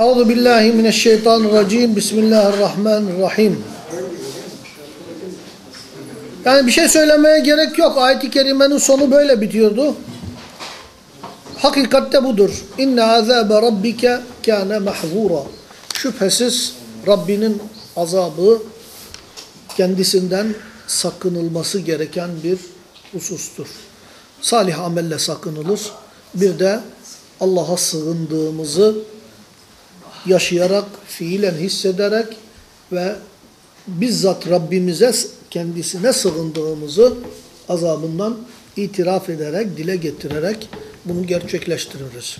Euzu billahi mineşşeytanirracim. Bismillahirrahmanirrahim. Yani bir şey söylemeye gerek yok. Ayet-i kerimenin sonu böyle bitiyordu. Hakikatte budur. İnne azabe rabbike kâne mahzura. Şüphesiz Rabbinin azabı kendisinden sakınılması gereken bir husustur. Salih amelle sakınılır. Bir de Allah'a sığındığımızı yaşayarak, fiilen hissederek ve bizzat Rabbimize kendisine sığındığımızı azabından itiraf ederek, dile getirerek bunu gerçekleştiririz.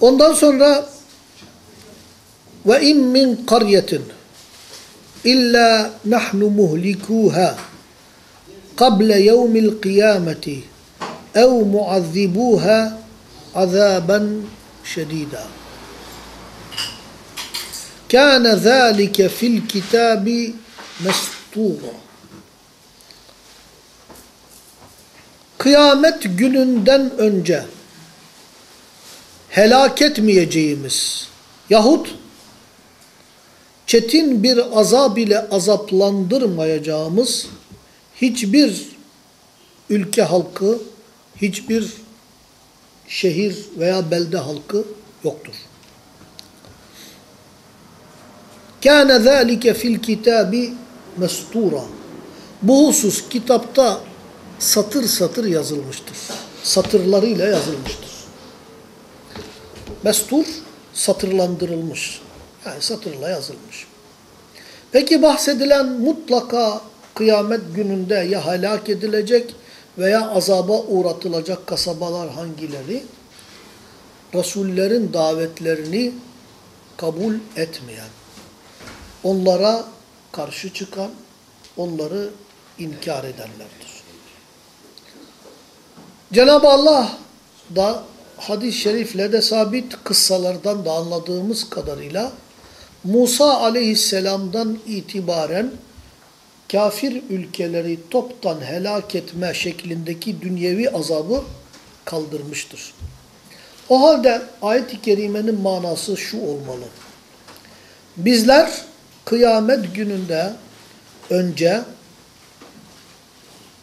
Ondan sonra ve in min qaryetin illa nahnu muhlikuha qabla yevmil kıyameti ev muazzibuha azaben şedida. Kâne zâlike fil kitâbi mestûra. Kıyamet gününden önce helak etmeyeceğimiz yahut çetin bir azab ile azaplandırmayacağımız hiçbir ülke halkı, hiçbir şehir veya belde halkı yoktur. Kâne zâlike fil kitâbi mestura. Bu husus kitapta satır satır yazılmıştır. Satırlarıyla yazılmıştır. Mestur satırlandırılmış. Yani satırla yazılmış. Peki bahsedilen mutlaka kıyamet gününde ya helak edilecek veya azaba uğratılacak kasabalar hangileri? Resullerin davetlerini kabul etmeyen, onlara karşı çıkan, onları inkar edenlerdir. Cenab-ı Allah da hadis-i şerifle de sabit kıssalardan da anladığımız kadarıyla Musa aleyhisselamdan itibaren kafir ülkeleri toptan helak etme şeklindeki dünyevi azabı kaldırmıştır. O halde ayet-i kerimenin manası şu olmalı. Bizler kıyamet gününde önce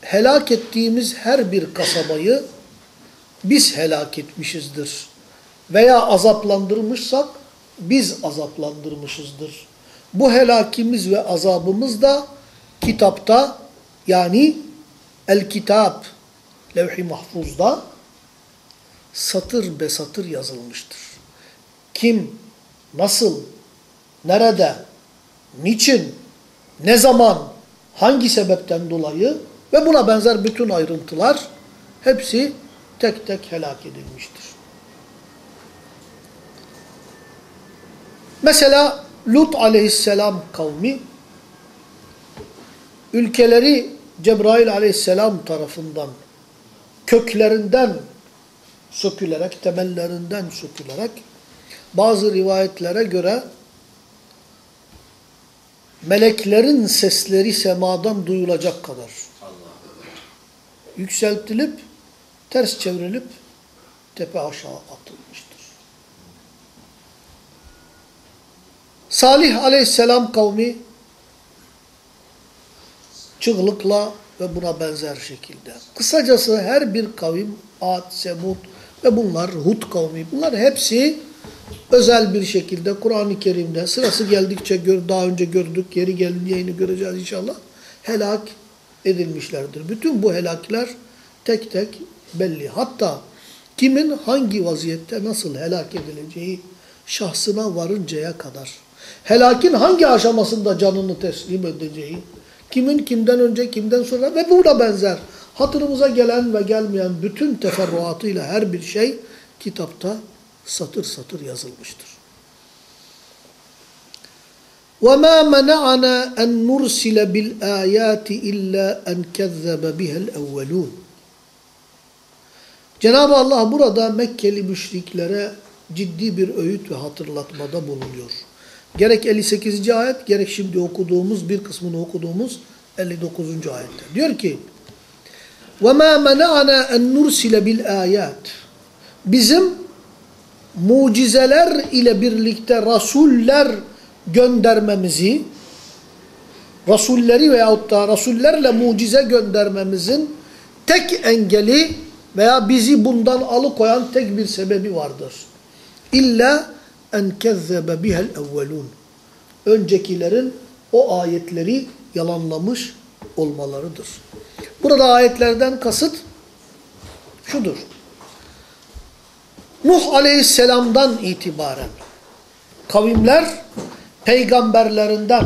helak ettiğimiz her bir kasabayı biz helak etmişizdir. Veya azaplandırmışsak biz azaplandırmışızdır. Bu helakimiz ve azabımız da kitapta yani el-kitap levh-i mahfuzda satır be satır yazılmıştır. Kim, nasıl, nerede, niçin, ne zaman, hangi sebepten dolayı ve buna benzer bütün ayrıntılar hepsi tek tek helak edilmiştir. Mesela Lut aleyhisselam kavmi ülkeleri Cebrail aleyhisselam tarafından köklerinden sökülerek, temellerinden sökülerek bazı rivayetlere göre meleklerin sesleri semadan duyulacak kadar yükseltilip ters çevrilip tepe aşağı atılmıştır. Salih aleyhisselam kavmi çığlıkla ve buna benzer şekilde. Kısacası her bir kavim, Ad, Semud ve bunlar, Hud kavmi, bunlar hepsi özel bir şekilde Kur'an-ı Kerim'de sırası geldikçe gör, daha önce gördük, yeri yeni göreceğiz inşallah, helak edilmişlerdir. Bütün bu helakler tek tek belli. Hatta kimin hangi vaziyette nasıl helak edileceği şahsına varıncaya kadar, helakin hangi aşamasında canını teslim edeceği, kimin kimden önce kimden sonra ve buna benzer hatırımıza gelen ve gelmeyen bütün teferruatıyla her bir şey kitapta satır satır yazılmıştır. وَمَا مَنَعَنَا أَنْ نُرْسِلَ بِالْآيَاتِ إِلَّا أَنْ كَذَّبَ بِهَا الْاَوَّلُونَ Cenab-ı Allah burada Mekkeli müşriklere ciddi bir öğüt ve hatırlatmada bulunuyor. Gerek 58. ayet, gerek şimdi okuduğumuz, bir kısmını okuduğumuz 59. ayette. Diyor ki, وَمَا مَنَعَنَا اَنْ نُرْسِلَ بِالْآيَاتِ Bizim mucizeler ile birlikte rasuller göndermemizi, rasulleri veyahut da rasullerle mucize göndermemizin tek engeli veya bizi bundan alıkoyan tek bir sebebi vardır. İlla en kezzebe bihel evvelun. Öncekilerin o ayetleri yalanlamış olmalarıdır. Burada ayetlerden kasıt şudur. Nuh aleyhisselamdan itibaren kavimler peygamberlerinden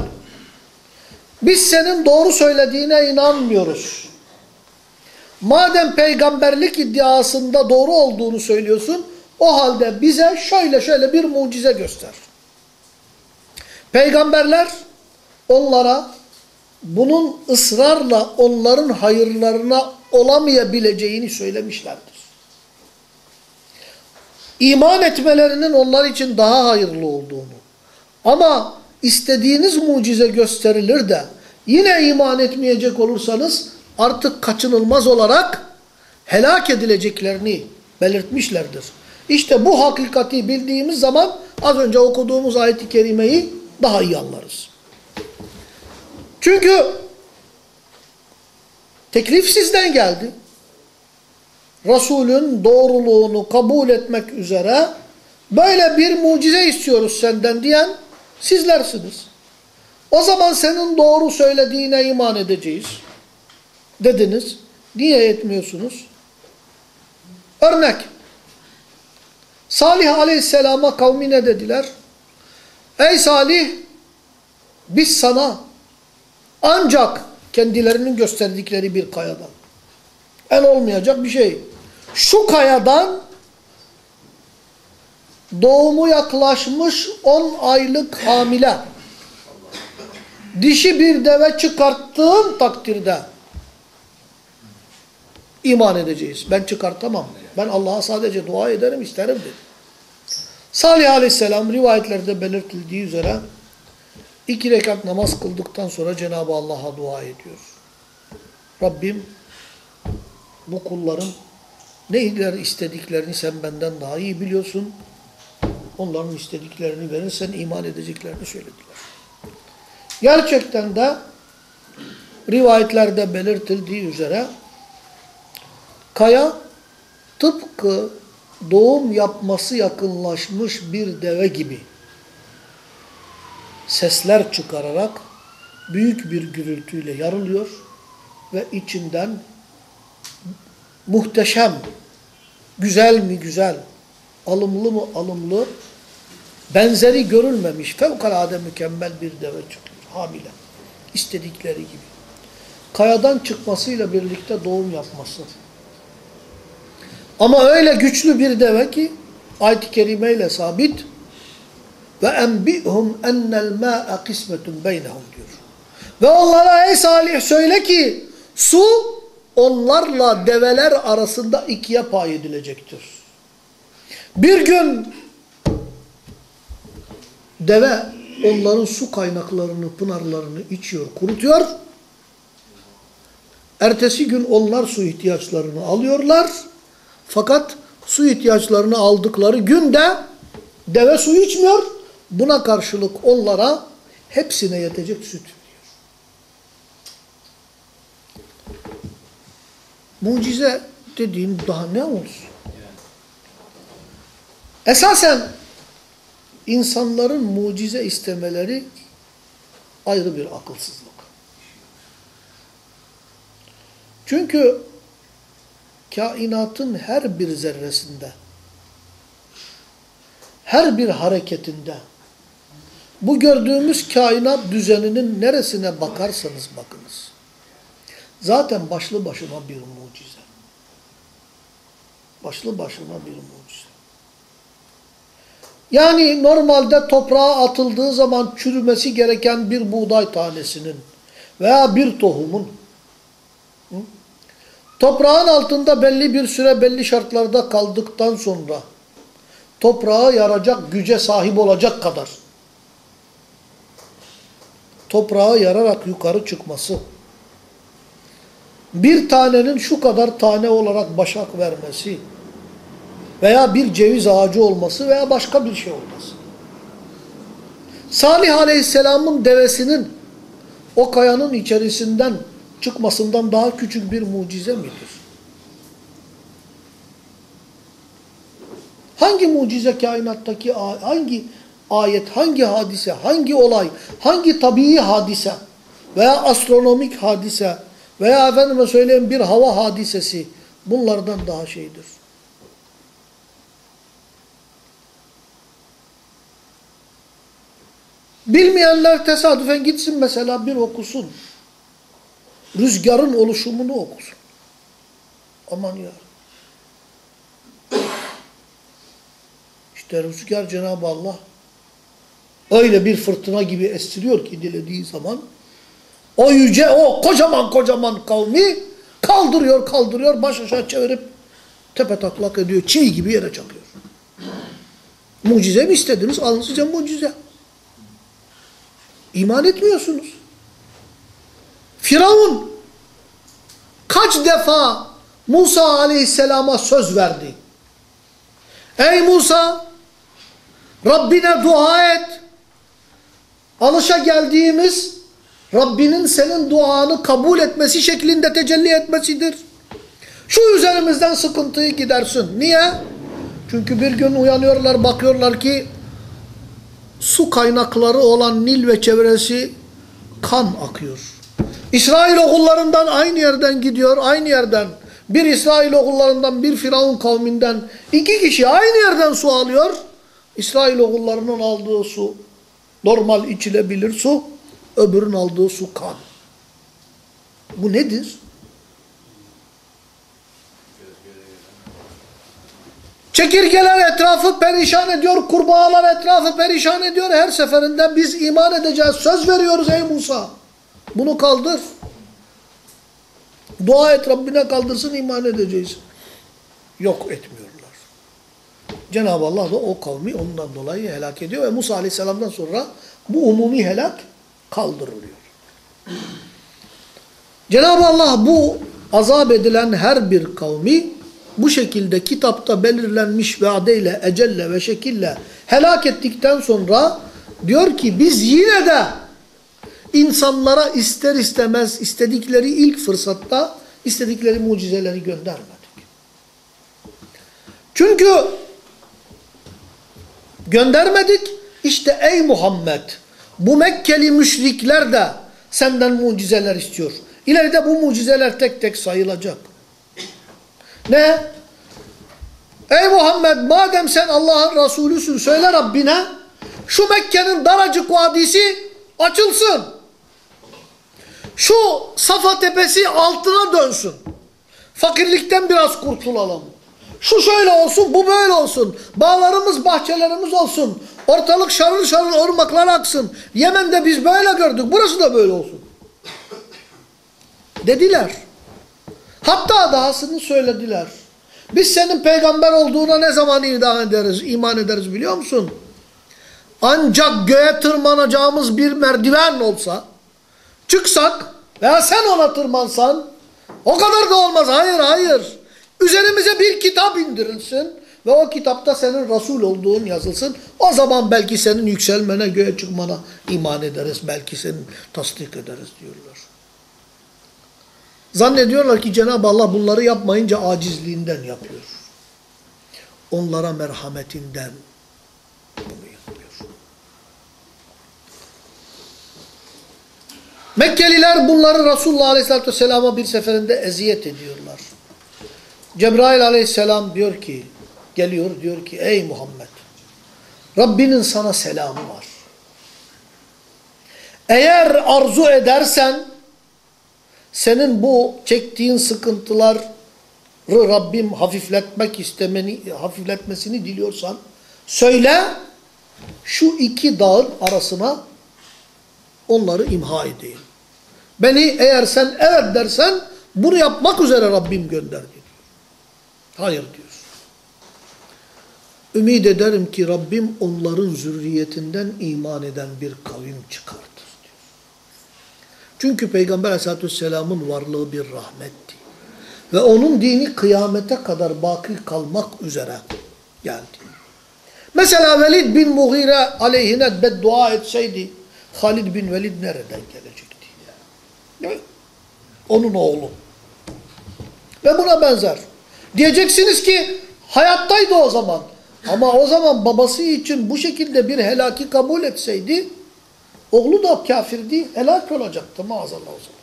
biz senin doğru söylediğine inanmıyoruz. Madem peygamberlik iddiasında doğru olduğunu söylüyorsun o halde bize şöyle şöyle bir mucize göster. Peygamberler onlara bunun ısrarla onların hayırlarına olamayabileceğini söylemişlerdir. İman etmelerinin onlar için daha hayırlı olduğunu ama istediğiniz mucize gösterilir de yine iman etmeyecek olursanız artık kaçınılmaz olarak helak edileceklerini belirtmişlerdir. İşte bu hakikati bildiğimiz zaman az önce okuduğumuz ayet-i kerimeyi daha iyi anlarız. Çünkü teklif sizden geldi. Resulün doğruluğunu kabul etmek üzere böyle bir mucize istiyoruz senden diyen sizlersiniz. O zaman senin doğru söylediğine iman edeceğiz dediniz. Niye etmiyorsunuz? Örnek. Salih aleyhisselama kavmi ne dediler? Ey Salih biz sana ancak kendilerinin gösterdikleri bir kayadan. El olmayacak bir şey. Şu kayadan doğumu yaklaşmış 10 aylık hamile dişi bir deve çıkarttığın takdirde iman edeceğiz. Ben çıkartamam. Ben Allah'a sadece dua ederim, isterim dedi. Salih aleyhisselam rivayetlerde belirtildiği üzere iki rekat namaz kıldıktan sonra Cenab-ı Allah'a dua ediyor. Rabbim bu kulların neyler istediklerini sen benden daha iyi biliyorsun. Onların istediklerini verirsen iman edeceklerini söylediler. Gerçekten de rivayetlerde belirtildiği üzere kaya tıpkı doğum yapması yakınlaşmış bir deve gibi sesler çıkararak büyük bir gürültüyle yarılıyor ve içinden muhteşem, güzel mi güzel, alımlı mı alımlı, benzeri görülmemiş fevkalade mükemmel bir deve çıkıyor. Hamile. istedikleri gibi. Kayadan çıkmasıyla birlikte doğum yapması. Ama öyle güçlü bir deve ki ayet-i kerimeyle sabit ve enbihum ennel mâ'e kısmetun beynehum diyor. Ve onlara ey Salih söyle ki su onlarla develer arasında ikiye pay edilecektir. Bir gün deve onların su kaynaklarını, pınarlarını içiyor, kurutuyor. Ertesi gün onlar su ihtiyaçlarını alıyorlar. Fakat su ihtiyaçlarını aldıkları günde deve su içmiyor. Buna karşılık onlara hepsine yetecek süt veriyor. Mucize dediğin daha ne olsun? Esasen insanların mucize istemeleri ayrı bir akılsızlık. Çünkü kainatın her bir zerresinde, her bir hareketinde, bu gördüğümüz kainat düzeninin neresine bakarsanız bakınız. Zaten başlı başına bir mucize. Başlı başına bir mucize. Yani normalde toprağa atıldığı zaman çürümesi gereken bir buğday tanesinin veya bir tohumun toprağın altında belli bir süre belli şartlarda kaldıktan sonra toprağa yaracak güce sahip olacak kadar toprağa yararak yukarı çıkması bir tanenin şu kadar tane olarak başak vermesi veya bir ceviz ağacı olması veya başka bir şey olması. Salih Aleyhisselam'ın devesinin o kayanın içerisinden çıkmasından daha küçük bir mucize midir? Hangi mucize kainattaki hangi ayet, hangi hadise, hangi olay, hangi tabii hadise veya astronomik hadise veya efendime söyleyeyim bir hava hadisesi bunlardan daha şeydir. Bilmeyenler tesadüfen gitsin mesela bir okusun. Rüzgarın oluşumunu okusun. Aman ya. İşte rüzgar Cenab-ı Allah öyle bir fırtına gibi estiriyor ki dilediği zaman o yüce o kocaman kocaman kavmi kaldırıyor kaldırıyor baş aşağı çevirip tepe taklak ediyor. Çiğ gibi yere çakıyor. Mucize mi istediniz? Alın size mucize. İman etmiyorsunuz. Firavun kaç defa Musa aleyhisselama söz verdi. Ey Musa Rabbine dua et. Alışa geldiğimiz Rabbinin senin duanı kabul etmesi şeklinde tecelli etmesidir. Şu üzerimizden sıkıntıyı gidersin. Niye? Çünkü bir gün uyanıyorlar bakıyorlar ki su kaynakları olan Nil ve çevresi kan akıyor. İsrail okullarından aynı yerden gidiyor, aynı yerden. Bir İsrail okullarından, bir Firavun kavminden iki kişi aynı yerden su alıyor. İsrail okullarının aldığı su normal içilebilir su, öbürün aldığı su kan. Bu nedir? Çekirgeler etrafı perişan ediyor, kurbağalar etrafı perişan ediyor. Her seferinde biz iman edeceğiz, söz veriyoruz ey Musa. Bunu kaldır. Dua et Rabbine kaldırsın iman edeceğiz. Yok etmiyorlar. Cenab-ı Allah da o kavmi ondan dolayı helak ediyor ve Musa Aleyhisselam'dan sonra bu umumi helak kaldırılıyor. Cenab-ı Allah bu azap edilen her bir kavmi bu şekilde kitapta belirlenmiş vadeyle, ecelle ve şekille helak ettikten sonra diyor ki biz yine de insanlara ister istemez istedikleri ilk fırsatta istedikleri mucizeleri göndermedik. Çünkü göndermedik işte ey Muhammed bu Mekkeli müşrikler de senden mucizeler istiyor. İleride bu mucizeler tek tek sayılacak. Ne? Ey Muhammed madem sen Allah'ın Resulüsün söyle Rabbine şu Mekke'nin daracık vadisi açılsın. Şu Safa tepesi altına dönsün. Fakirlikten biraz kurtulalım. Şu şöyle olsun, bu böyle olsun. Bağlarımız, bahçelerimiz olsun. Ortalık şarıl şarıl ırmaklar aksın. Yemen'de biz böyle gördük, burası da böyle olsun. Dediler. Hatta dahasını söylediler. Biz senin peygamber olduğuna ne zaman iman ederiz, iman ederiz biliyor musun? Ancak göğe tırmanacağımız bir merdiven olsa, çıksak veya sen ona tırmansan, o kadar da olmaz. Hayır, hayır. Üzerimize bir kitap indirilsin ve o kitapta senin Resul olduğun yazılsın. O zaman belki senin yükselmene, göğe çıkmana iman ederiz. Belki senin tasdik ederiz diyorlar. Zannediyorlar ki Cenab-ı Allah bunları yapmayınca acizliğinden yapıyor. Onlara merhametinden bunu yapıyor. Mekkeliler bunları Resulullah Aleyhisselatü Vesselam'a bir seferinde eziyet ediyorlar. Cebrail Aleyhisselam diyor ki, geliyor diyor ki ey Muhammed Rabbinin sana selamı var. Eğer arzu edersen senin bu çektiğin sıkıntıları Rabbim hafifletmek istemeni, hafifletmesini diliyorsan söyle şu iki dağın arasına onları imha edeyim. Beni eğer sen evet dersen bunu yapmak üzere Rabbim gönderdi diyor. Hayır diyor. Ümid ederim ki Rabbim onların zürriyetinden iman eden bir kavim çıkartır diyor. Çünkü Peygamber aleyhissalatü vesselamın varlığı bir rahmetti. Ve onun dini kıyamete kadar baki kalmak üzere geldi. Mesela Velid bin Mughire aleyhine beddua etseydi Halid bin Velid nereden gelecekti? Onun oğlu. Ve buna benzer. Diyeceksiniz ki hayattaydı o zaman. Ama o zaman babası için bu şekilde bir helaki kabul etseydi oğlu da kafirdi, helak olacaktı maazallah o zaman.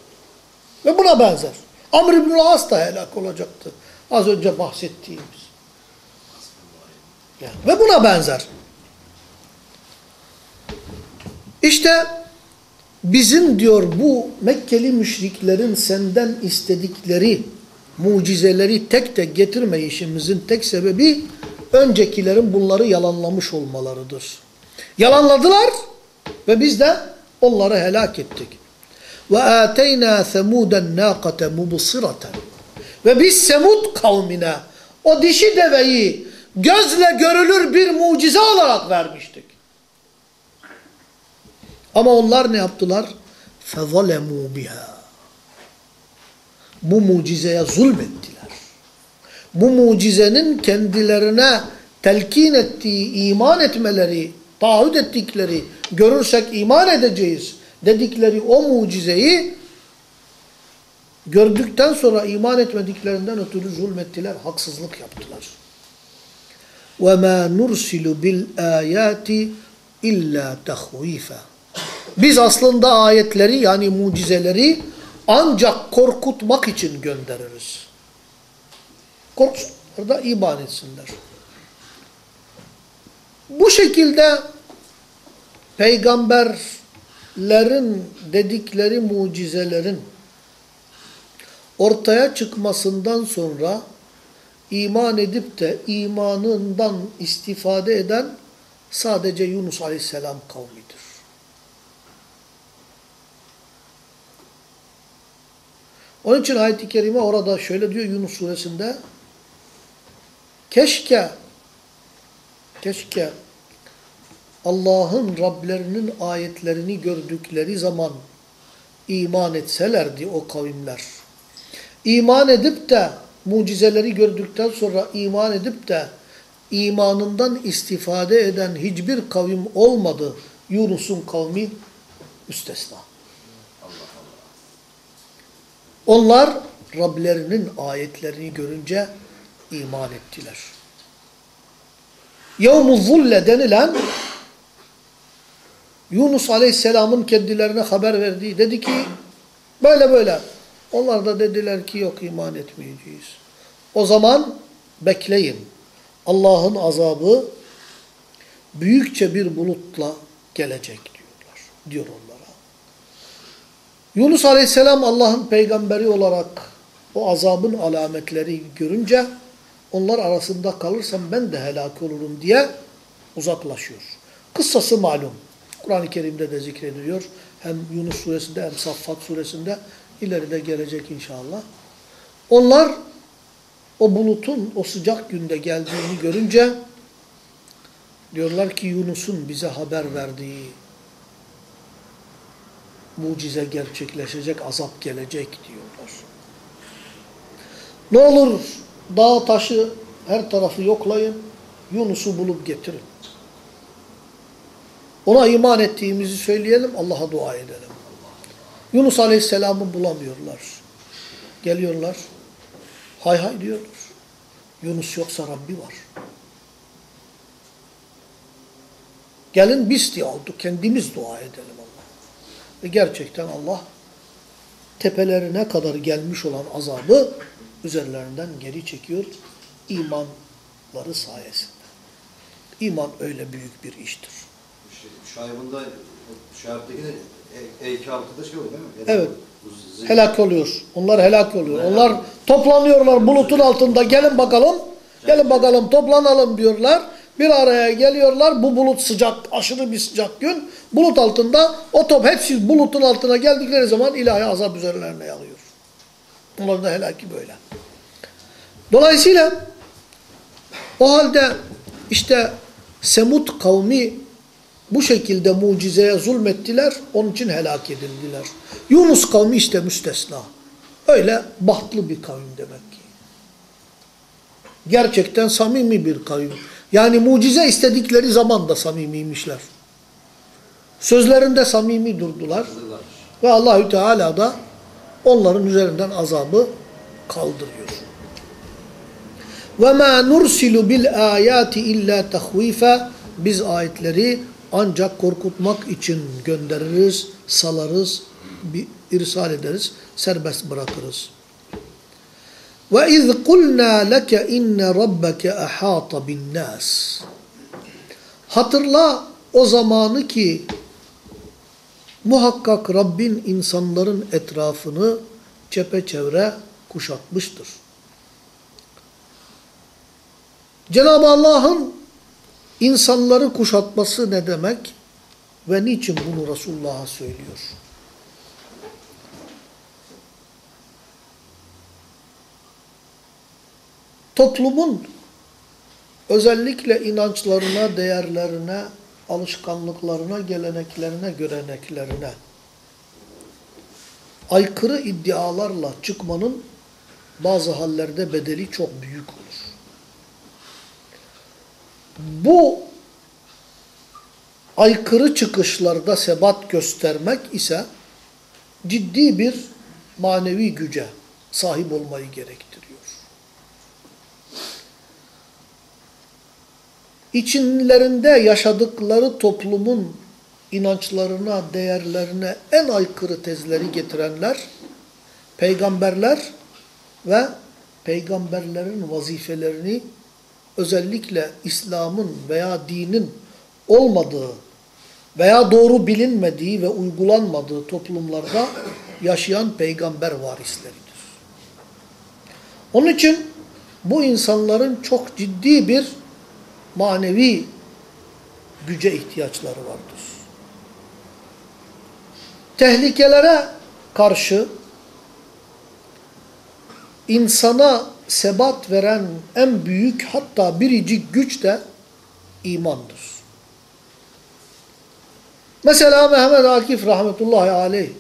Ve buna benzer. Amr ibn As da helak olacaktı. Az önce bahsettiğimiz. Yani, ve buna benzer. İşte bizim diyor bu Mekkeli müşriklerin senden istedikleri mucizeleri tek tek getirmeyişimizin tek sebebi öncekilerin bunları yalanlamış olmalarıdır. Yalanladılar ve biz de onları helak ettik. Ve ateyna semuden naqate mubsiratan. Ve biz Semud kavmine o dişi deveyi gözle görülür bir mucize olarak vermiştik. Ama onlar ne yaptılar? فَظَلَمُوا بِهَا Bu mucizeye zulmettiler. Bu mucizenin kendilerine telkin ettiği, iman etmeleri, taahhüt ettikleri, görürsek iman edeceğiz dedikleri o mucizeyi gördükten sonra iman etmediklerinden ötürü zulmettiler, haksızlık yaptılar. وَمَا نُرْسِلُ بِالْآيَاتِ اِلَّا تَخْوِيفًا biz aslında ayetleri yani mucizeleri ancak korkutmak için göndeririz. Korksunlar da iman etsinler. Bu şekilde peygamberlerin dedikleri mucizelerin ortaya çıkmasından sonra iman edip de imanından istifade eden sadece Yunus Aleyhisselam kavmidir. Onun için ayet-i kerime orada şöyle diyor Yunus suresinde keşke keşke Allah'ın Rablerinin ayetlerini gördükleri zaman iman etselerdi o kavimler. İman edip de mucizeleri gördükten sonra iman edip de imanından istifade eden hiçbir kavim olmadı. Yunus'un kavmi müstesna. Onlar Rablerinin ayetlerini görünce iman ettiler. Yevmu zulle denilen Yunus Aleyhisselam'ın kendilerine haber verdiği dedi ki böyle böyle. Onlar da dediler ki yok iman etmeyeceğiz. O zaman bekleyin. Allah'ın azabı büyükçe bir bulutla gelecek diyorlar. Diyor onlara. Yunus Aleyhisselam Allah'ın peygamberi olarak o azabın alametleri görünce onlar arasında kalırsam ben de helak olurum diye uzaklaşıyor. Kıssası malum. Kur'an-ı Kerim'de de zikrediliyor. Hem Yunus suresinde hem Saffat suresinde ileride gelecek inşallah. Onlar o bulutun o sıcak günde geldiğini görünce diyorlar ki Yunus'un bize haber verdiği mucize gerçekleşecek, azap gelecek diyorlar. Ne olur dağ taşı her tarafı yoklayın, Yunus'u bulup getirin. Ona iman ettiğimizi söyleyelim, Allah'a dua edelim. Yunus Aleyhisselam'ı bulamıyorlar. Geliyorlar, hay hay diyorlar. Yunus yoksa Rabbi var. Gelin biz diye oldu, kendimiz dua edelim. Ve gerçekten Allah tepelerine kadar gelmiş olan azabı üzerlerinden geri çekiyor imanları sayesinde. İman öyle büyük bir iştir. Şaibında, Şaib'deki de E2 altıda şey oluyor değil mi? Yani Evet. Helak oluyor. Onlar helak oluyor. Onlar toplanıyorlar bulutun altında. Gelin bakalım. Gelin bakalım toplanalım diyorlar. Bir araya geliyorlar. Bu bulut sıcak, aşırı bir sıcak gün. Bulut altında o top hepsi bulutun altına geldikleri zaman ilahi azap üzerlerine yağıyor. Onların da helaki böyle. Dolayısıyla o halde işte Semud kavmi bu şekilde mucizeye zulmettiler, onun için helak edildiler. Yunus kavmi işte müstesna. Öyle bahtlı bir kavim demek ki. Gerçekten samimi bir kavim. Yani mucize istedikleri zaman da samimiymişler. Sözlerinde samimi durdular. Ve Allahü Teala da onların üzerinden azabı kaldırıyor. Ve ma nursilu bil ayati biz ayetleri ancak korkutmak için göndeririz, salarız, bir irsal ederiz, serbest bırakırız. Ve iz kulna leke inne rabbeke ahata. Hatırla o zamanı ki muhakkak Rabbin insanların etrafını çepeçevre kuşatmıştır. Cenab-ı Allah'ın insanları kuşatması ne demek ve niçin bunu Resulullah'a söylüyor? Toplumun özellikle inançlarına, değerlerine, alışkanlıklarına, geleneklerine, göreneklerine aykırı iddialarla çıkmanın bazı hallerde bedeli çok büyük olur. Bu aykırı çıkışlarda sebat göstermek ise ciddi bir manevi güce sahip olmayı gerektiriyor. İçinlerinde yaşadıkları toplumun inançlarına, değerlerine en aykırı tezleri getirenler, peygamberler ve peygamberlerin vazifelerini özellikle İslam'ın veya dinin olmadığı veya doğru bilinmediği ve uygulanmadığı toplumlarda yaşayan peygamber varisleridir. Onun için bu insanların çok ciddi bir manevi güce ihtiyaçları vardır. Tehlikelere karşı insana sebat veren en büyük hatta biricik güç de imandır. Mesela Mehmet Akif rahmetullahi aleyh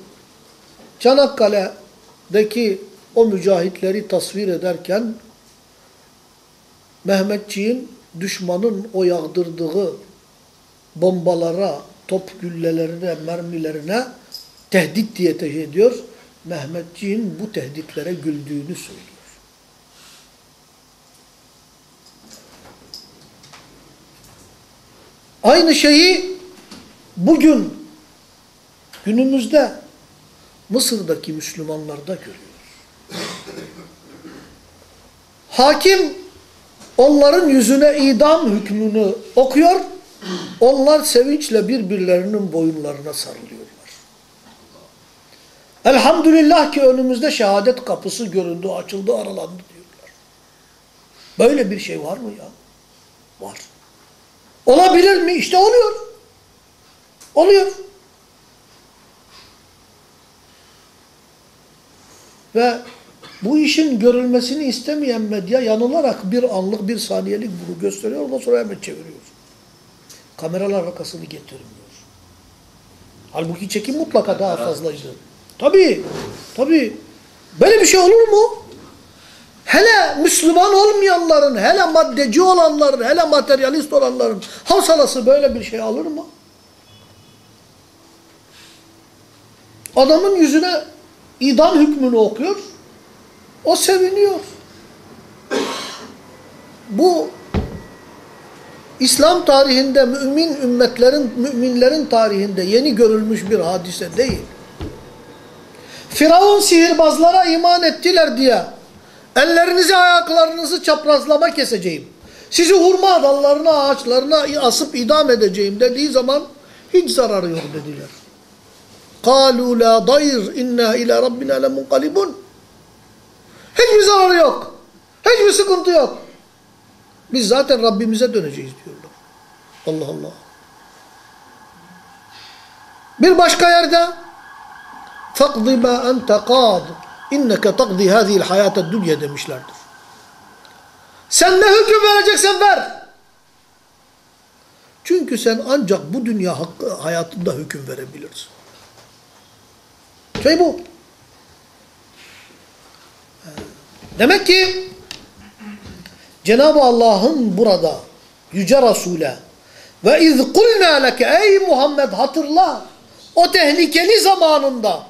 Çanakkale'deki o mücahitleri tasvir ederken Mehmetçiğin düşmanın o yağdırdığı bombalara, top güllelerine, mermilerine tehdit diye teşhir ediyor. Mehmetçiğin bu tehditlere güldüğünü söylüyor. Aynı şeyi bugün günümüzde Mısır'daki Müslümanlarda görüyoruz. Hakim onların yüzüne idam hükmünü okuyor, onlar sevinçle birbirlerinin boyunlarına sarılıyorlar. Elhamdülillah ki önümüzde şehadet kapısı göründü, açıldı, aralandı diyorlar. Böyle bir şey var mı ya? Var. Olabilir mi? İşte oluyor. Oluyor. Ve bu işin görülmesini istemeyen medya yanılarak bir anlık, bir saniyelik bunu gösteriyor. Ondan sonra hemen çeviriyor. Kameralar arkasını getirmiyor. Halbuki çekim mutlaka daha fazlaydı. Tabii, tabii. Böyle bir şey olur mu? Hele Müslüman olmayanların, hele maddeci olanların, hele materyalist olanların havsalası böyle bir şey alır mı? Adamın yüzüne idam hükmünü okuyor, o seviniyor. Bu İslam tarihinde mümin ümmetlerin, müminlerin tarihinde yeni görülmüş bir hadise değil. Firavun sihirbazlara iman ettiler diye ellerinizi ayaklarınızı çaprazlama keseceğim. Sizi hurma dallarına ağaçlarına asıp idam edeceğim dediği zaman hiç zararı yok dediler. قَالُوا لَا ضَيْرْ اِنَّا اِلَى رَبِّنَا لَمُنْقَلِبُونَ Hiçbir zararı yok. Hiçbir sıkıntı yok. Biz zaten Rabbimize döneceğiz diyorlar. Allah Allah. Bir başka yerde فَقْضِ مَا أَنْتَ قَادٍ اِنَّكَ تَقْضِ هَذِهِ الْحَيَاةَ الدُّنْيَا demişlerdir. Sen ne hüküm vereceksen ver. Çünkü sen ancak bu dünya hakkı hayatında hüküm verebilirsin. Şey bu. Demek ki Cenab-ı Allah'ın burada Yüce Resul'e ve iz kulna leke ey Muhammed hatırla o tehlikeli zamanında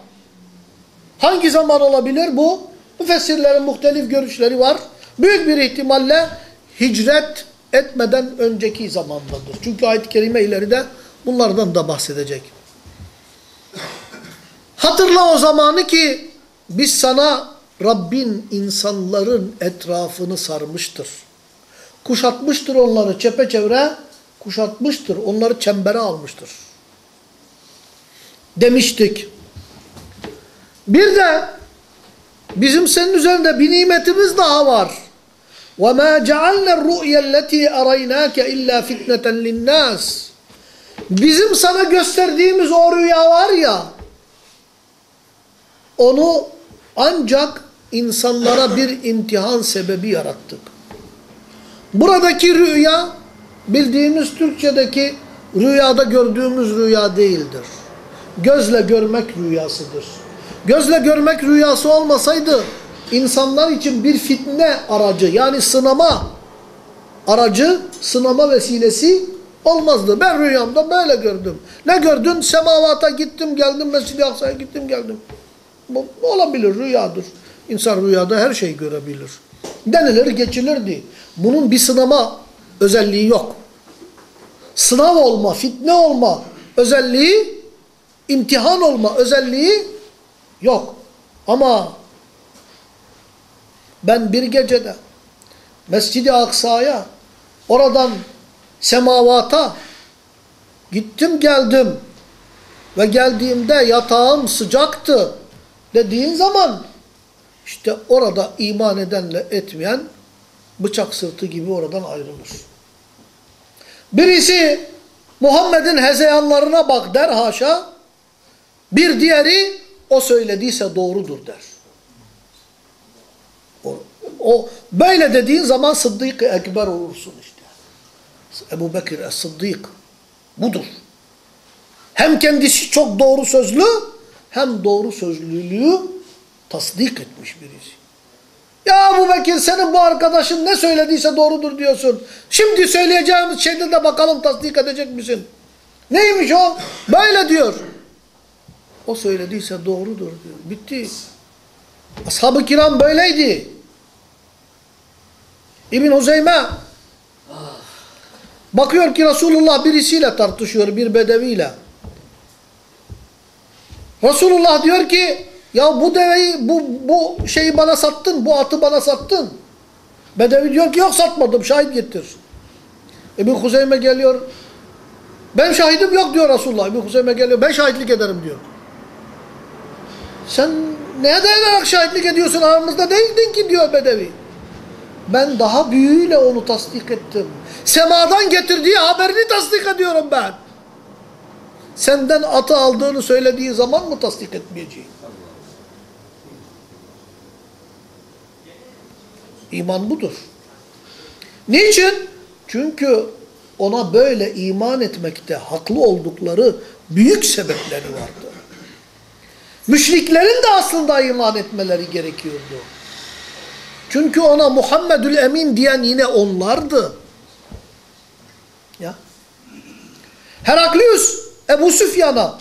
hangi zaman olabilir bu? Müfessirlerin muhtelif görüşleri var. Büyük bir ihtimalle hicret etmeden önceki zamandadır. Çünkü ayet-i kerime ileride bunlardan da bahsedecek. Hatırla o zamanı ki biz sana Rabbin insanların etrafını sarmıştır. Kuşatmıştır onları çepeçevre, kuşatmıştır. Onları çembere almıştır. Demiştik. Bir de bizim senin üzerinde bir nimetimiz daha var. وَمَا جَعَلْنَا الرُّؤْيَا الَّتِي أَرَيْنَاكَ اِلَّا فِتْنَةً لِلنَّاسِ Bizim sana gösterdiğimiz o rüya var ya, onu ancak insanlara bir imtihan sebebi yarattık. Buradaki rüya, bildiğimiz Türkçedeki rüyada gördüğümüz rüya değildir. Gözle görmek rüyasıdır. Gözle görmek rüyası olmasaydı, insanlar için bir fitne aracı yani sınama aracı, sınama vesilesi olmazdı. Ben rüyamda böyle gördüm. Ne gördün? Semavata gittim geldim, Mescid-i Aksa'ya gittim geldim. Bu olabilir, rüyadır. İnsan rüyada her şeyi görebilir. Denilir, geçilirdi. Bunun bir sınama özelliği yok. Sınav olma, fitne olma özelliği, imtihan olma özelliği yok. Ama ben bir gecede Mescid-i Aksa'ya, oradan semavata gittim geldim ve geldiğimde yatağım sıcaktı dediğin zaman işte orada iman edenle etmeyen bıçak sırtı gibi oradan ayrılır. Birisi Muhammed'in hezeyanlarına bak der haşa, bir diğeri o söylediyse doğrudur der. O, o böyle dediğin zaman Sıddık-ı Ekber olursun işte. Ebu Bekir Es-Sıddık budur. Hem kendisi çok doğru sözlü hem doğru sözlülüğü tasdik etmiş birisi. Ya Ebu Bekir senin bu arkadaşın ne söylediyse doğrudur diyorsun. Şimdi söyleyeceğimiz şeyde de bakalım tasdik edecek misin? Neymiş o? Böyle diyor. O söylediyse doğrudur diyor. Bitti. Ashab-ı kiram böyleydi. İbn Huzeyme bakıyor ki Resulullah birisiyle tartışıyor, bir bedeviyle. Resulullah diyor ki ya bu deveyi, bu, bu şeyi bana sattın, bu atı bana sattın. Bedevi diyor ki yok satmadım, şahit getir. İbn Huzeyme geliyor. Ben şahidim yok diyor Resulullah. İbn Huzeyme geliyor. Ben şahitlik ederim diyor. Sen neye dayanarak şahitlik ediyorsun aramızda değildin ki diyor Bedevi. Ben daha büyüğüyle onu tasdik ettim. Semadan getirdiği haberini tasdik ediyorum ben. Senden atı aldığını söylediği zaman mı tasdik etmeyeceğim? İman budur. Niçin? Çünkü ona böyle iman etmekte haklı oldukları büyük sebepleri vardı. Müşriklerin de aslında iman etmeleri gerekiyordu. Çünkü ona Muhammedül Emin diyen yine onlardı. Ya. Heraklius Ebu Süfyan'a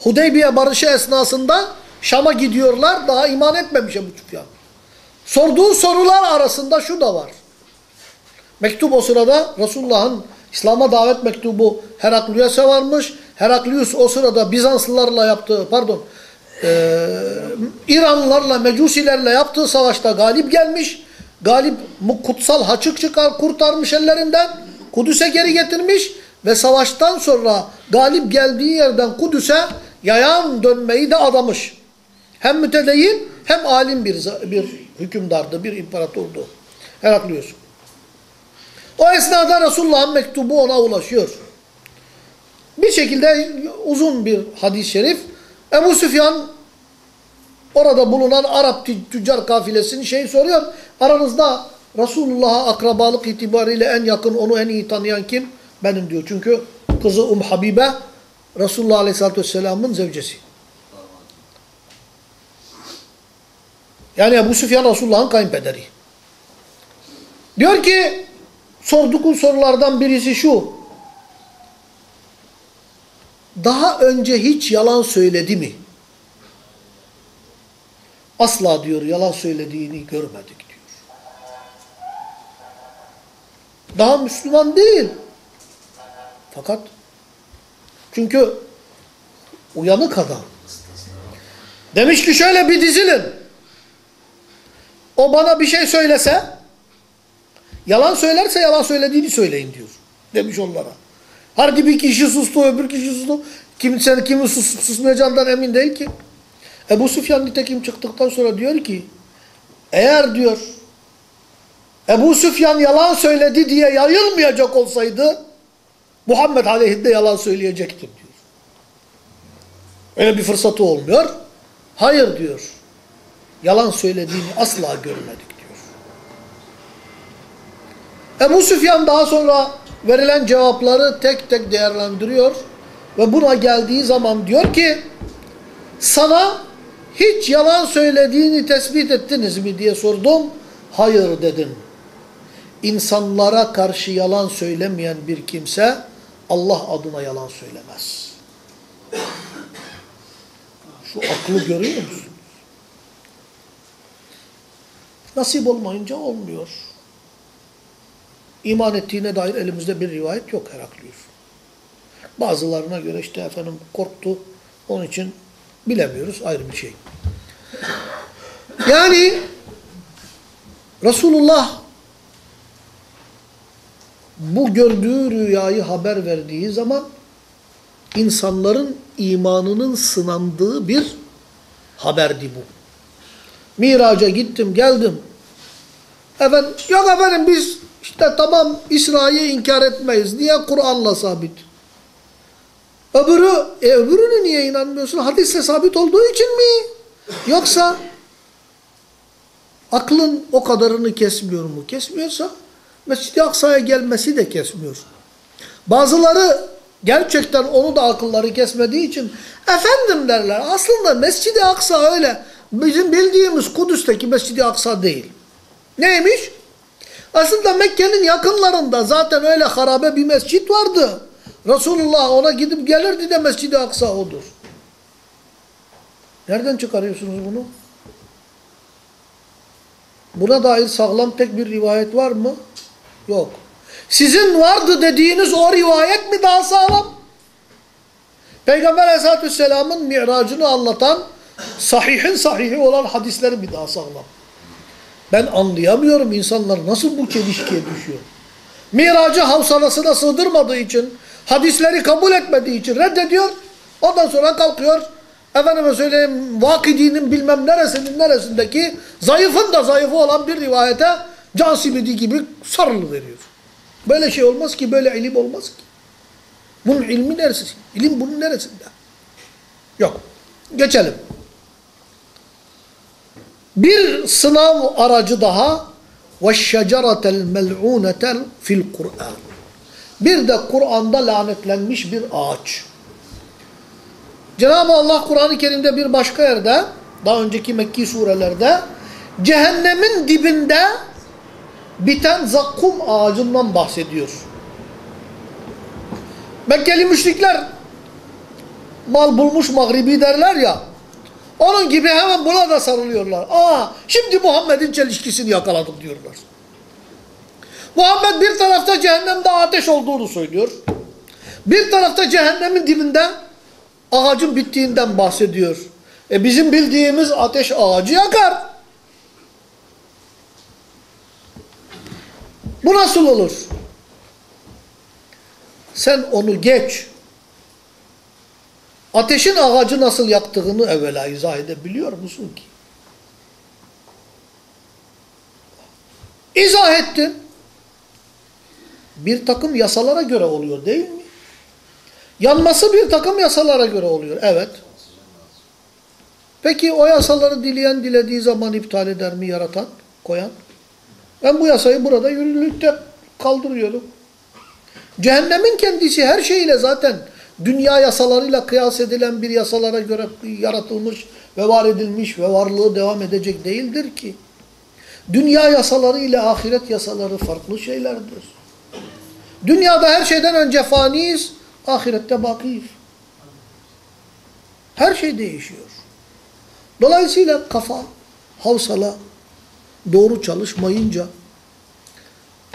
Hudeybiye barışı esnasında Şam'a gidiyorlar. Daha iman etmemiş Ebu Süfyan. Sorduğu sorular arasında şu da var. Mektup o sırada Resulullah'ın İslam'a davet mektubu Heraklius'e varmış. Heraklius o sırada Bizanslılarla yaptığı, pardon, e, İranlılarla, Mecusilerle yaptığı savaşta galip gelmiş. Galip kutsal haçık çıkar, kurtarmış ellerinden. Kudüs'e geri getirmiş ve savaştan sonra galip geldiği yerden Kudüs'e yayan dönmeyi de adamış. Hem mütedeyyin hem alim bir, bir hükümdardı, bir imparatordu. Heraklius. O esnada Resulullah'ın mektubu ona ulaşıyor. Bir şekilde uzun bir hadis-i şerif. Ebu Süfyan orada bulunan Arap tüccar kafilesini şey soruyor. Aranızda Resulullah'a akrabalık itibariyle en yakın, onu en iyi tanıyan kim? Benim diyor. Çünkü kızı Um Habibe Resulullah Aleyhisselatü Vesselam'ın zevcesi. Yani Ebu Süfyan Resulullah'ın kayınpederi. Diyor ki sorduğum sorulardan birisi şu. Daha önce hiç yalan söyledi mi? Asla diyor yalan söylediğini görmedik diyor. Daha Müslüman değil. Fakat çünkü uyanık adam. Demiş ki şöyle bir dizilin. O bana bir şey söylese yalan söylerse yalan söylediğini söyleyin diyor. Demiş onlara. Harbi bir kişi sustu, öbür kişi sustu. Kimse kimin sus, susmayacağından emin değil ki. Ebu Süfyan nitekim çıktıktan sonra diyor ki eğer diyor Ebu Süfyan yalan söyledi diye yayılmayacak olsaydı Muhammed aleyhinde yalan söyleyecektim diyor. Öyle bir fırsatı olmuyor. Hayır diyor. Yalan söylediğini asla görmedik diyor. Ebu Süfyan daha sonra verilen cevapları tek tek değerlendiriyor ve buna geldiği zaman diyor ki sana hiç yalan söylediğini tespit ettiniz mi diye sordum. Hayır dedim. İnsanlara karşı yalan söylemeyen bir kimse Allah adına yalan söylemez. Şu aklı görüyor musunuz? Nasip olmayınca olmuyor. İman ettiğine dair elimizde bir rivayet yok Heraklius. Bazılarına göre işte efendim korktu. Onun için bilemiyoruz ayrı bir şey. Yani Resulullah bu gördüğü rüyayı haber verdiği zaman insanların imanının sınandığı bir haberdi bu. Miraca gittim geldim. Efendim, yok efendim biz işte tamam İsra'yı inkar etmeyiz. Niye Kur'an'la sabit? Öbürü, e, öbürünü niye inanmıyorsun? Hadisle sabit olduğu için mi? Yoksa aklın o kadarını kesmiyor mu? Kesmiyorsa Mescid-i Aksa'ya gelmesi de kesmiyor. Bazıları gerçekten onu da akılları kesmediği için efendim derler. Aslında Mescid-i Aksa öyle bizim bildiğimiz Kudüs'teki Mescid-i Aksa değil. Neymiş? Aslında Mekke'nin yakınlarında zaten öyle harabe bir mescit vardı. Resulullah ona gidip gelirdi de Mescid-i Aksa odur. Nereden çıkarıyorsunuz bunu? Buna dair sağlam tek bir rivayet var mı? Yok. Sizin vardı dediğiniz o rivayet mi daha sağlam? Peygamber Aleyhisselatü Vesselam'ın miracını anlatan sahihin sahihi olan hadisleri mi daha sağlam? Ben anlayamıyorum insanlar nasıl bu çelişkiye düşüyor. Miracı havsalasına sığdırmadığı için, hadisleri kabul etmediği için reddediyor. Ondan sonra kalkıyor. Efendime söyleyeyim Vakidinin bilmem neresinin neresindeki zayıfın da zayıfı olan bir rivayete can simidi gibi sarılı veriyor. Böyle şey olmaz ki, böyle ilim olmaz ki. Bunun ilmi neresi? İlim bunun neresinde? Yok. Geçelim. Bir sınav aracı daha وَالشَّجَرَةَ الْمَلْعُونَةَ fil Kur'an. Bir de Kur'an'da lanetlenmiş bir ağaç. Cenab-ı Allah Kur'an-ı Kerim'de bir başka yerde, daha önceki Mekki surelerde, cehennemin dibinde biten zakkum ağacından bahsediyor. Mekkeli müşrikler mal bulmuş mağribi derler ya, onun gibi hemen buna da sarılıyorlar. Aa, şimdi Muhammed'in çelişkisini yakaladık diyorlar. Muhammed bir tarafta cehennemde ateş olduğunu söylüyor. Bir tarafta cehennemin dibinde ağacın bittiğinden bahsediyor. E bizim bildiğimiz ateş ağacı yakar. Bu nasıl olur? Sen onu geç. Ateşin ağacı nasıl yaktığını evvela izah edebiliyor musun ki? İzah ettin. Bir takım yasalara göre oluyor değil mi? Yanması bir takım yasalara göre oluyor. Evet. Peki o yasaları dileyen dilediği zaman iptal eder mi yaratan, koyan? Ben bu yasayı burada yürürlükte kaldırıyorum. Cehennemin kendisi her şeyle zaten dünya yasalarıyla kıyas edilen bir yasalara göre yaratılmış ve var edilmiş ve varlığı devam edecek değildir ki. Dünya yasaları ile ahiret yasaları farklı şeylerdir. Dünyada her şeyden önce faniyiz, ahirette bakiyiz. Her şey değişiyor. Dolayısıyla kafa, havsala doğru çalışmayınca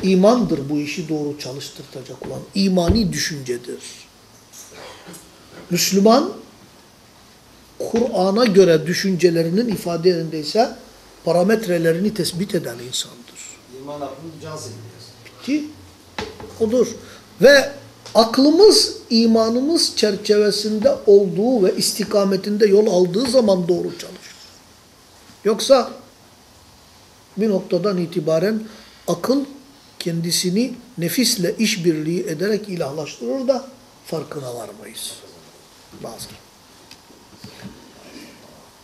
imandır bu işi doğru çalıştırtacak olan. imani düşüncedir. Müslüman Kur'an'a göre düşüncelerinin ifade yerindeyse parametrelerini tespit eden insandır. İman aklını seviyor. Bitti. Odur. Ve aklımız imanımız çerçevesinde olduğu ve istikametinde yol aldığı zaman doğru çalışır. Yoksa bir noktadan itibaren akıl kendisini nefisle işbirliği ederek ilahlaştırır da farkına varmayız. Bazen.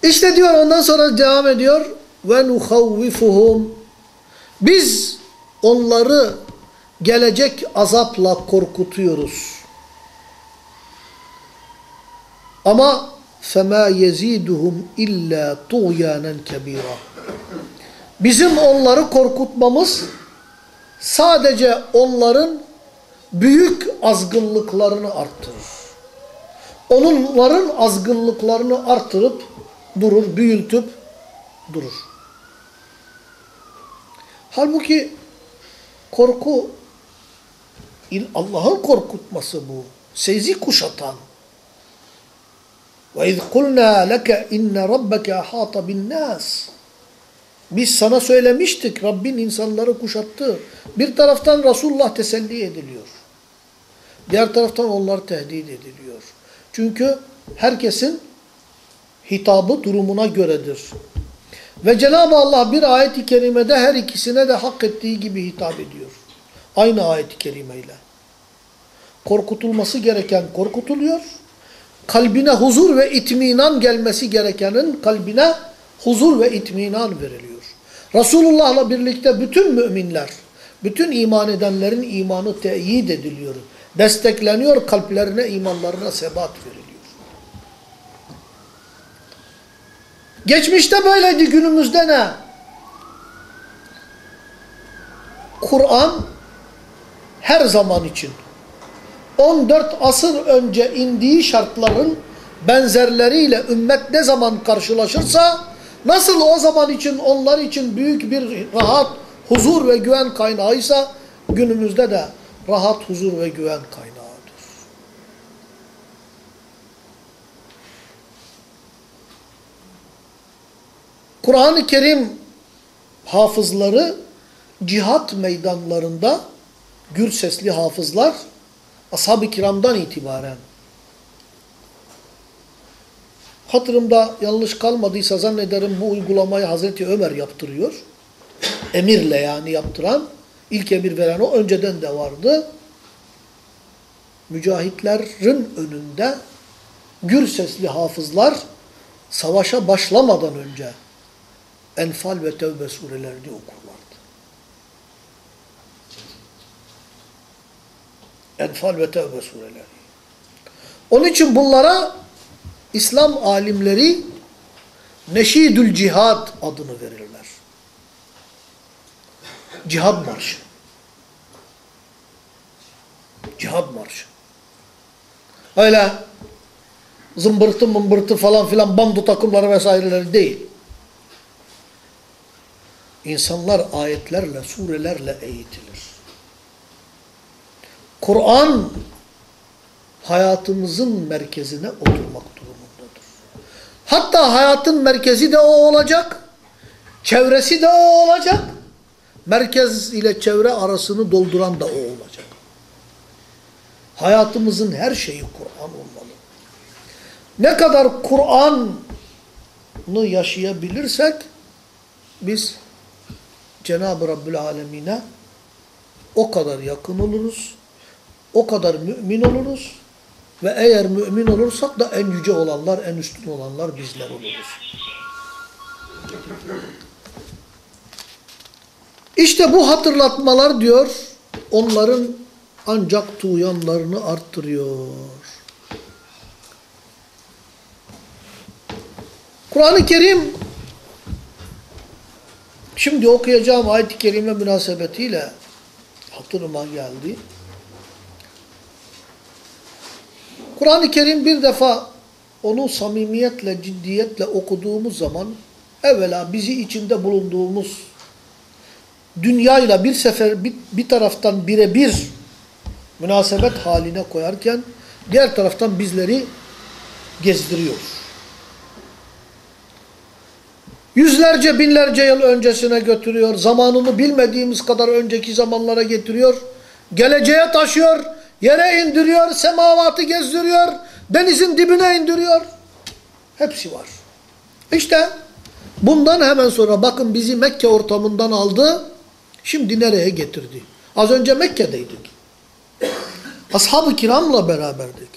İşte diyor ondan sonra devam ediyor ve nuhavvifuhum biz onları gelecek azapla korkutuyoruz. Ama فَمَا يَزِيدُهُمْ اِلَّا طُغْيَانًا كَب۪يرًا Bizim onları korkutmamız sadece onların büyük azgınlıklarını arttırır. Onların azgınlıklarını arttırıp durur, büyütüp durur. Halbuki korku Allah'ın korkutması bu. Sezi kuşatan. Ve kulna leke inne rabbeke ahata bin nas. Biz sana söylemiştik Rabbin insanları kuşattı. Bir taraftan Resulullah teselli ediliyor. Diğer taraftan onlar tehdit ediliyor. Çünkü herkesin hitabı durumuna göredir. Ve Cenab-ı Allah bir ayet-i kerimede her ikisine de hak ettiği gibi hitap ediyor. Aynı ayet-i kerimeyle. Korkutulması gereken korkutuluyor. Kalbine huzur ve itminan gelmesi gerekenin kalbine huzur ve itminan veriliyor. Resulullah'la birlikte bütün müminler, bütün iman edenlerin imanı teyit ediliyor. Destekleniyor, kalplerine, imanlarına sebat veriliyor. Geçmişte böyleydi, günümüzde ne? Kur'an her zaman için 14 asır önce indiği şartların benzerleriyle ümmet ne zaman karşılaşırsa nasıl o zaman için onlar için büyük bir rahat, huzur ve güven kaynağıysa günümüzde de rahat, huzur ve güven kaynağıdır. Kur'an-ı Kerim hafızları cihat meydanlarında gür sesli hafızlar ashab-ı kiramdan itibaren hatırımda yanlış kalmadıysa zannederim bu uygulamayı Hazreti Ömer yaptırıyor. Emirle yani yaptıran, ilk emir veren o önceden de vardı. Mücahitlerin önünde gür sesli hafızlar savaşa başlamadan önce Enfal ve Tevbe surelerini okurlardı. Enfal ve Tevbe sureleri. Onun için bunlara İslam alimleri Neşidül Cihad adını verirler. Cihad marşı. Cihad marşı. Öyle zımbırtı mımbırtı falan filan bando takımları vesaireleri değil. İnsanlar ayetlerle, surelerle eğitilir. Kur'an hayatımızın merkezine oturmak durumundadır. Hatta hayatın merkezi de o olacak, çevresi de o olacak, merkez ile çevre arasını dolduran da o olacak. Hayatımızın her şeyi Kur'an olmalı. Ne kadar Kur'an'ı yaşayabilirsek biz Cenab-ı Rabbül Alemine o kadar yakın oluruz, o kadar mümin oluruz ve eğer mümin olursak da en yüce olanlar, en üstün olanlar bizler oluruz. İşte bu hatırlatmalar diyor, onların ancak tuğyanlarını arttırıyor. Kur'an-ı Kerim şimdi okuyacağım ayet-i kerime münasebetiyle hatırıma geldi. Kur'an-ı Kerim bir defa onu samimiyetle, ciddiyetle okuduğumuz zaman evvela bizi içinde bulunduğumuz dünyayla bir sefer bir, bir taraftan birebir münasebet haline koyarken diğer taraftan bizleri gezdiriyor. Yüzlerce binlerce yıl öncesine götürüyor. Zamanını bilmediğimiz kadar önceki zamanlara getiriyor. Geleceğe taşıyor. Yere indiriyor. Semavatı gezdiriyor. Denizin dibine indiriyor. Hepsi var. İşte bundan hemen sonra bakın bizi Mekke ortamından aldı. Şimdi nereye getirdi? Az önce Mekke'deydik. Ashab-ı kiramla beraberdik.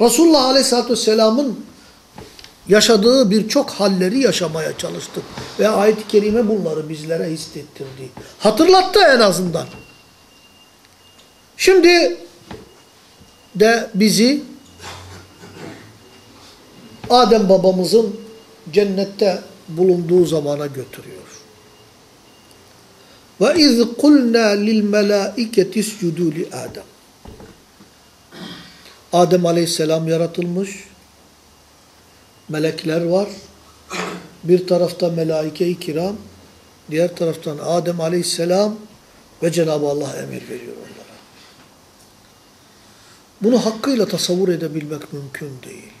Resulullah Aleyhisselatü Vesselam'ın yaşadığı birçok halleri yaşamaya çalıştık. Ve ayet-i kerime bunları bizlere hissettirdi. Hatırlattı en azından. Şimdi de bizi Adem babamızın cennette bulunduğu zamana götürüyor. Ve iz kulna lil melaiketi iscudu li Adem. Adem Aleyhisselam yaratılmış. Melekler var. Bir tarafta melaike-i kiram, diğer taraftan Adem Aleyhisselam ve Cenab-ı Allah emir veriyor onlara. Bunu hakkıyla tasavvur edebilmek mümkün değil.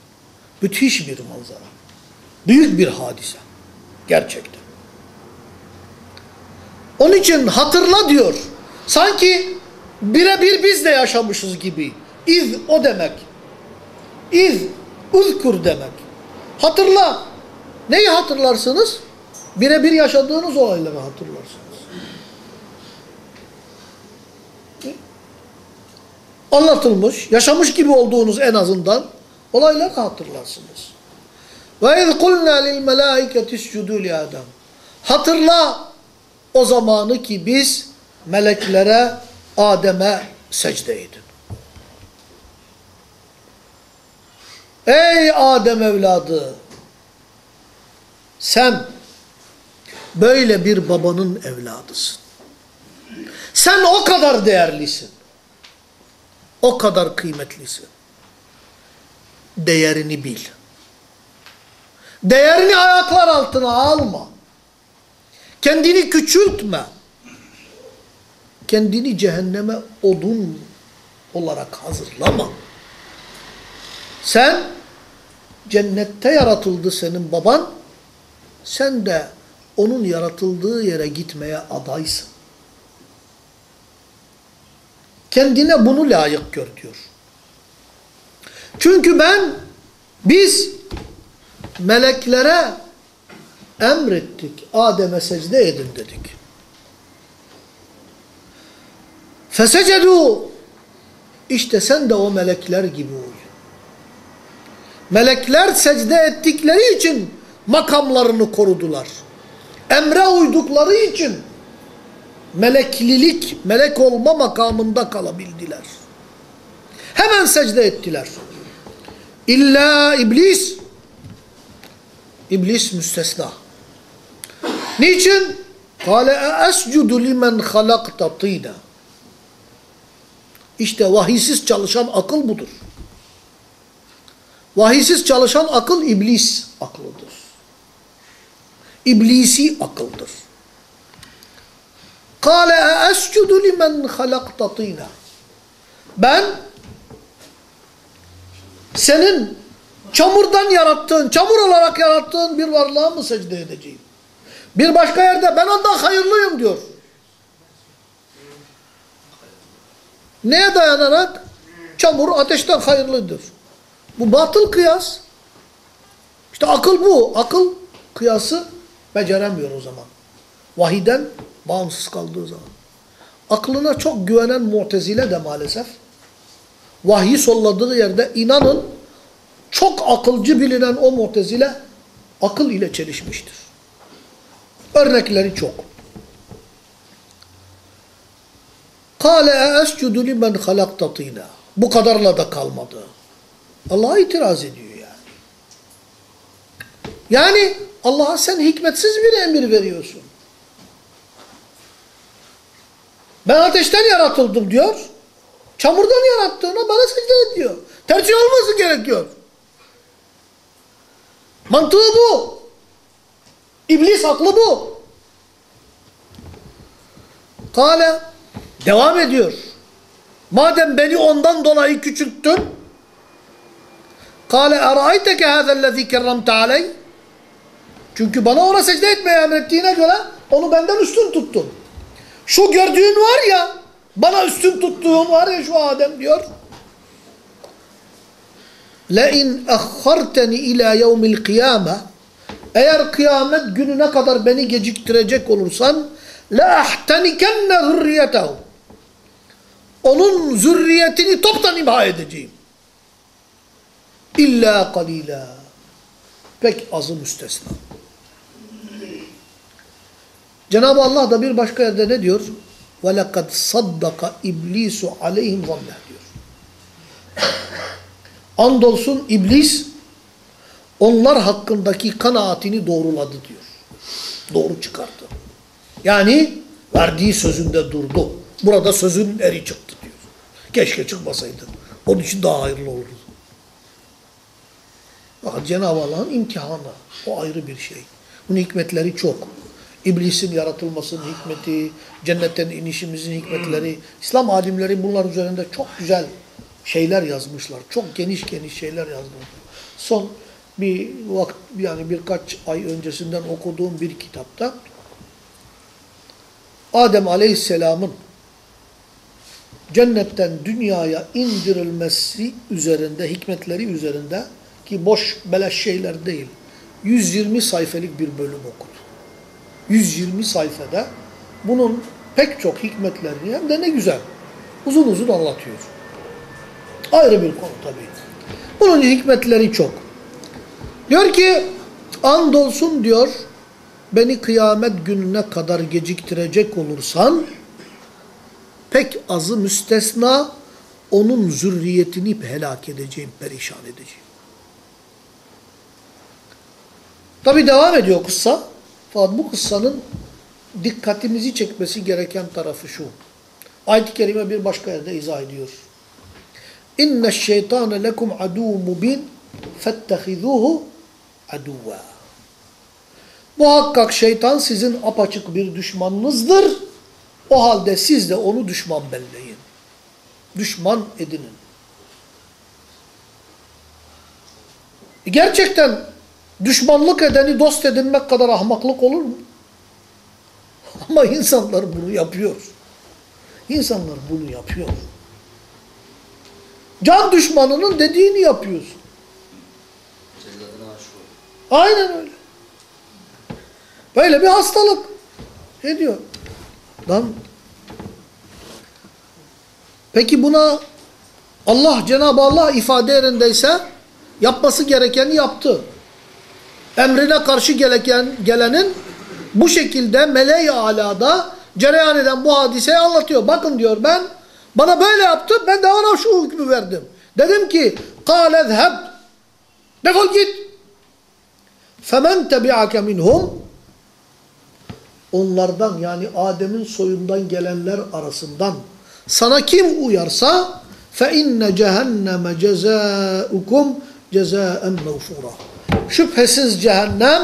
Müthiş bir manzara. Büyük bir hadise. Gerçekten. Onun için hatırla diyor. Sanki birebir biz de yaşamışız gibi. İz o demek. İz, uzkur demek. Hatırla. Neyi hatırlarsınız? Birebir yaşadığınız olayları hatırlarsınız. Anlatılmış, yaşamış gibi olduğunuz en azından olayları hatırlarsınız. Ve iz kulna lil melaiketi iscudu li Adem. Hatırla o zamanı ki biz meleklere Adem'e secde edin. Ey Adem evladı! Sen böyle bir babanın evladısın. Sen o kadar değerlisin. O kadar kıymetlisin. Değerini bil. Değerini ayaklar altına alma. Kendini küçültme. Kendini cehenneme odun olarak hazırlama. Sen cennette yaratıldı senin baban. Sen de onun yaratıldığı yere gitmeye adaysın. Kendine bunu layık gör diyor. Çünkü ben, biz meleklere emrettik. Adem'e secde edin dedik. Fesecedu işte sen de o melekler gibi ol. Melekler secde ettikleri için makamlarını korudular. Emre uydukları için meleklilik, melek olma makamında kalabildiler. Hemen secde ettiler. İlla iblis, iblis müstesna. Niçin? Kale escudu limen halakta tina. İşte vahiysiz çalışan akıl budur. Vahiysiz çalışan akıl iblis aklıdır. İblisi akıldır. Kale escudu limen halakta tina. Ben senin çamurdan yarattığın, çamur olarak yarattığın bir varlığa mı secde edeceğim? Bir başka yerde ben ondan hayırlıyım diyor. Neye dayanarak? Çamur ateşten hayırlıdır. Bu batıl kıyas. İşte akıl bu. Akıl kıyası beceremiyor o zaman. Vahiden bağımsız kaldığı zaman. Aklına çok güvenen mutezile de maalesef vahyi solladığı yerde inanın çok akılcı bilinen o mutezile akıl ile çelişmiştir. Örnekleri çok. Kale escudu limen halakta tina. Bu kadarla da kalmadı. Allah'a itiraz ediyor yani. Yani Allah'a sen hikmetsiz bir emir veriyorsun. Ben ateşten yaratıldım diyor. Çamurdan yarattığına bana secde ediyor. Tercih olması gerekiyor. Mantığı bu. İblis aklı bu. Kale devam ediyor. Madem beni ondan dolayı küçülttün Kale eraayteke hâzellezî kerramte aleyh Çünkü bana ona secde etmeyi emrettiğine göre onu benden üstün tuttun. Şu gördüğün var ya bana üstün tuttuğun var ya şu Adem diyor. لَاِنْ اَخَّرْتَنِ اِلَى يَوْمِ الْقِيَامَةِ Eğer kıyamet gününe kadar beni geciktirecek olursan لَاَحْتَنِكَنَّ hürriyetehu Onun zürriyetini toptan imha edeceğim. İlla kalila. Pek azı müstesna. Cenab-ı Allah da bir başka yerde ne diyor? وَلَقَدْ صَدَّقَ iblisu عَلَيْهِمْ ظَنَّهِ diyor. Andolsun iblis onlar hakkındaki kanaatini doğruladı diyor. Doğru çıkardı. Yani verdiği sözünde durdu. Burada sözün eri çıktı diyor. Keşke çıkmasaydı. Onun için daha hayırlı olurdu. Cenab-ı Allah'ın imtihanı. O ayrı bir şey. Bunun hikmetleri çok. İblisin yaratılmasının hikmeti, cennetten inişimizin hikmetleri. İslam alimleri bunlar üzerinde çok güzel şeyler yazmışlar. Çok geniş geniş şeyler yazmışlar. Son bir vakit yani birkaç ay öncesinden okuduğum bir kitapta Adem Aleyhisselam'ın cennetten dünyaya indirilmesi üzerinde, hikmetleri üzerinde ki boş beleş şeyler değil. 120 sayfalık bir bölüm okudu. 120 sayfada bunun pek çok hikmetlerini hem de ne güzel uzun uzun anlatıyor. Ayrı bir konu tabii. Bunun hikmetleri çok. Diyor ki andolsun diyor beni kıyamet gününe kadar geciktirecek olursan pek azı müstesna onun zürriyetini helak edeceğim, perişan edeceğim. Tabi devam ediyor kıssa. Fakat bu kıssanın dikkatimizi çekmesi gereken tarafı şu. Ayet-i Kerime bir başka yerde izah ediyor. İnne şeytane lekum adu mubin fettehizuhu aduva. Muhakkak şeytan sizin apaçık bir düşmanınızdır. O halde siz de onu düşman belleyin. Düşman edinin. Gerçekten düşmanlık edeni dost edinmek kadar ahmaklık olur mu? Ama insanlar bunu yapıyor. İnsanlar bunu yapıyor. Can düşmanının dediğini yapıyorsun. Aynen öyle. Böyle bir hastalık. Ne diyor? Lan. Peki buna Allah Cenab-ı Allah ifade yerindeyse yapması gerekeni yaptı. Emrine karşı geleken, gelenin bu şekilde meleği alada cereyan eden bu hadiseyi anlatıyor. Bakın diyor ben bana böyle yaptı ben de ona şu hükmü verdim. Dedim ki kâlezheb defol git Femen tebi'ake minhum onlardan yani Adem'in soyundan gelenler arasından sana kim uyarsa fe inne cehenneme cezaukum cezaen mevfura. Şüphesiz cehennem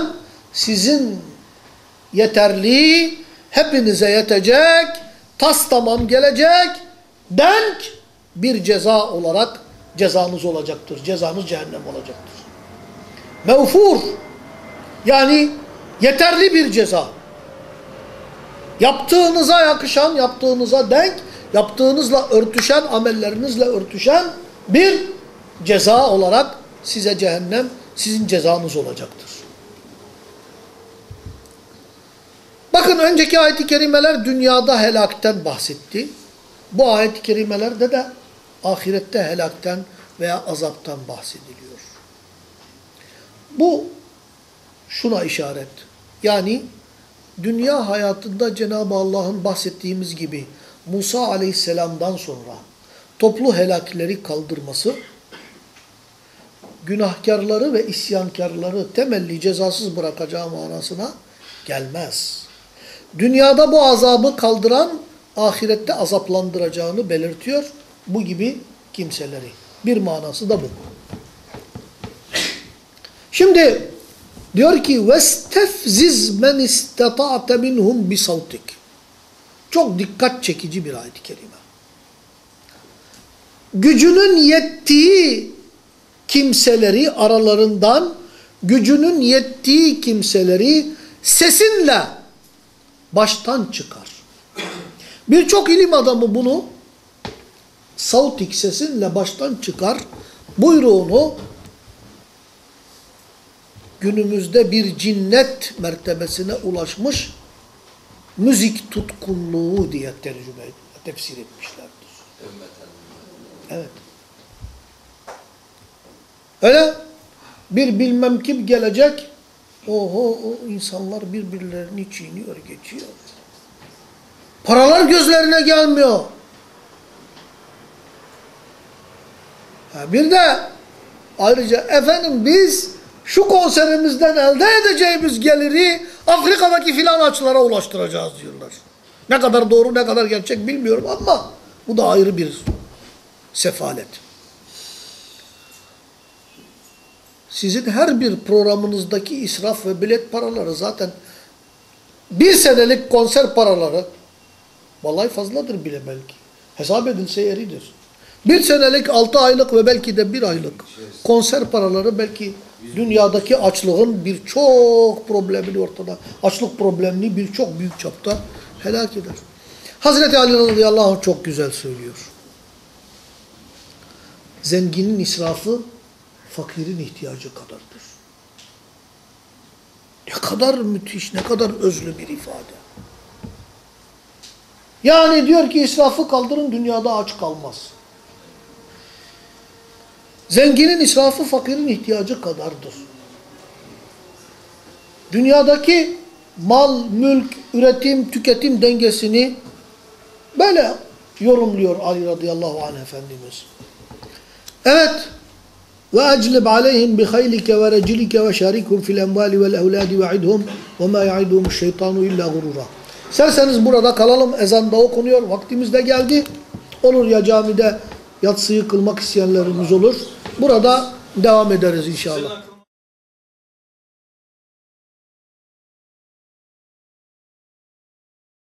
sizin yeterli, hepinize yetecek, tas tamam gelecek, denk bir ceza olarak cezanız olacaktır. Cezanız cehennem olacaktır. Mevfur yani yeterli bir ceza. Yaptığınıza yakışan, yaptığınıza denk, yaptığınızla örtüşen, amellerinizle örtüşen bir ceza olarak size cehennem sizin cezanız olacaktır. Bakın önceki ayet-i kerimeler dünyada helakten bahsetti. Bu ayet-i kerimelerde de ahirette helakten veya azaptan bahsediliyor. Bu şuna işaret. Yani dünya hayatında Cenab-ı Allah'ın bahsettiğimiz gibi Musa aleyhisselamdan sonra toplu helakleri kaldırması, günahkarları ve isyankarları temelli cezasız bırakacağı manasına gelmez. Dünyada bu azabı kaldıran ahirette azaplandıracağını belirtiyor bu gibi kimseleri. Bir manası da bu. Şimdi diyor ki vestefziz men istata'te minhum bi savtik. Çok dikkat çekici bir ayet-i kerime. Gücünün yettiği kimseleri aralarından gücünün yettiği kimseleri sesinle baştan çıkar. Birçok ilim adamı bunu sautik sesinle baştan çıkar buyruğunu günümüzde bir cinnet mertebesine ulaşmış müzik tutkunluğu diye tercüme, tefsir etmişlerdir. Evet. Öyle bir bilmem kim gelecek, oho o insanlar birbirlerini çiğniyor, geçiyor. Paralar gözlerine gelmiyor. Ha, bir de ayrıca efendim biz şu konserimizden elde edeceğimiz geliri Afrika'daki filan açlara ulaştıracağız diyorlar. Ne kadar doğru ne kadar gerçek bilmiyorum ama bu da ayrı bir sefalet. Sizin her bir programınızdaki israf ve bilet paraları zaten bir senelik konser paraları vallahi fazladır bile belki. Hesap edilse yeridir. Bir senelik, altı aylık ve belki de bir aylık konser paraları belki dünyadaki açlığın birçok problemini ortada, açlık problemini birçok büyük çapta helak eder. Hazreti Ali radıyallahu anh çok güzel söylüyor. Zenginin israfı fakirin ihtiyacı kadardır. Ne kadar müthiş, ne kadar özlü bir ifade. Yani diyor ki israfı kaldırın dünyada aç kalmaz. Zenginin israfı fakirin ihtiyacı kadardır. Dünyadaki mal, mülk, üretim, tüketim dengesini böyle yorumluyor Ali radıyallahu anh Efendimiz. Evet. Ve eclib aleyhim bi haylike ve recilike ve şarikhum fil emvali vel evladi ve idhum ve ma ya'iduhumuş şeytanu illa gurura. İsterseniz burada kalalım. Ezan da okunuyor. Vaktimiz de geldi. Olur ya camide yatsıyı kılmak isteyenlerimiz olur. Burada devam ederiz inşallah.